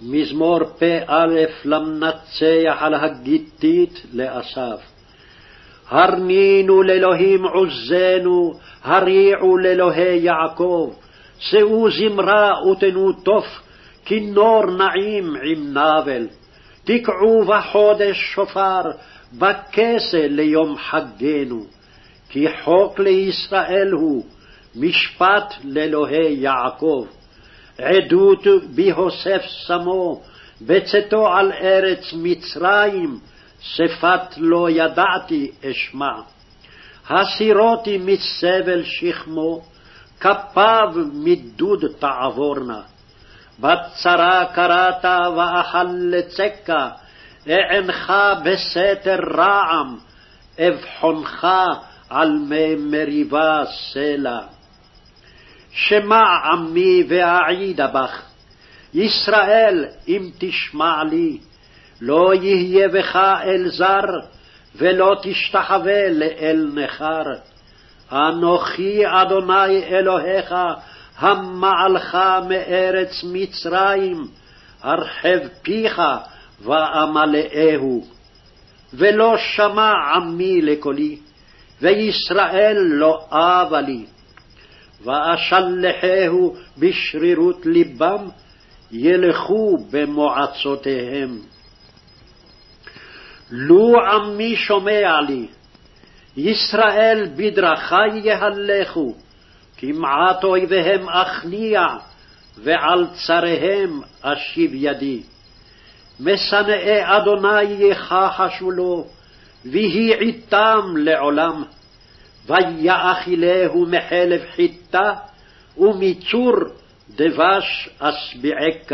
מזמור פא למנצח על הגיתית לאסף. הרנינו לאלוהים עוזנו, הריעו לאלוהי יעקב, שאו זמרה ותנו תוף, כינור נעים עם נבל. תקעו בחודש שופר, בכסה ליום חגנו. כי חוק לישראל הוא, משפט לאלוהי יעקב. עדות בהוסף שמו, בצאתו על ארץ מצרים, שפת לא ידעתי אשמע. הסירותי מסבל שכמו, כפיו מדוד תעבורנה. בצרה קראת ואכל לצקה, אענך בסתר רעם, אבחונך על מי מריבה סלע. שמע עמי ואעידה בך, ישראל אם תשמע לי, לא יהיה בך אל זר, ולא תשתחווה לאל נכר. אנוכי אדוני אלוהיך, המעלך מארץ מצרים, הרחב פיך ואמלאהו. ולא שמע עמי לקולי, וישראל לא אבה לי. ואשלחהו בשרירות לבם, ילכו במועצותיהם. לו עמי שומע לי, ישראל בדרכי יהלכו, כמעט אויביהם אכניע, ועל צריהם אשיב ידי. משנאי אדוני יכחשו לו, ויהי עתם לעולם. ויאכילהו מחלב חיטה, ומצור דבש אשביעך.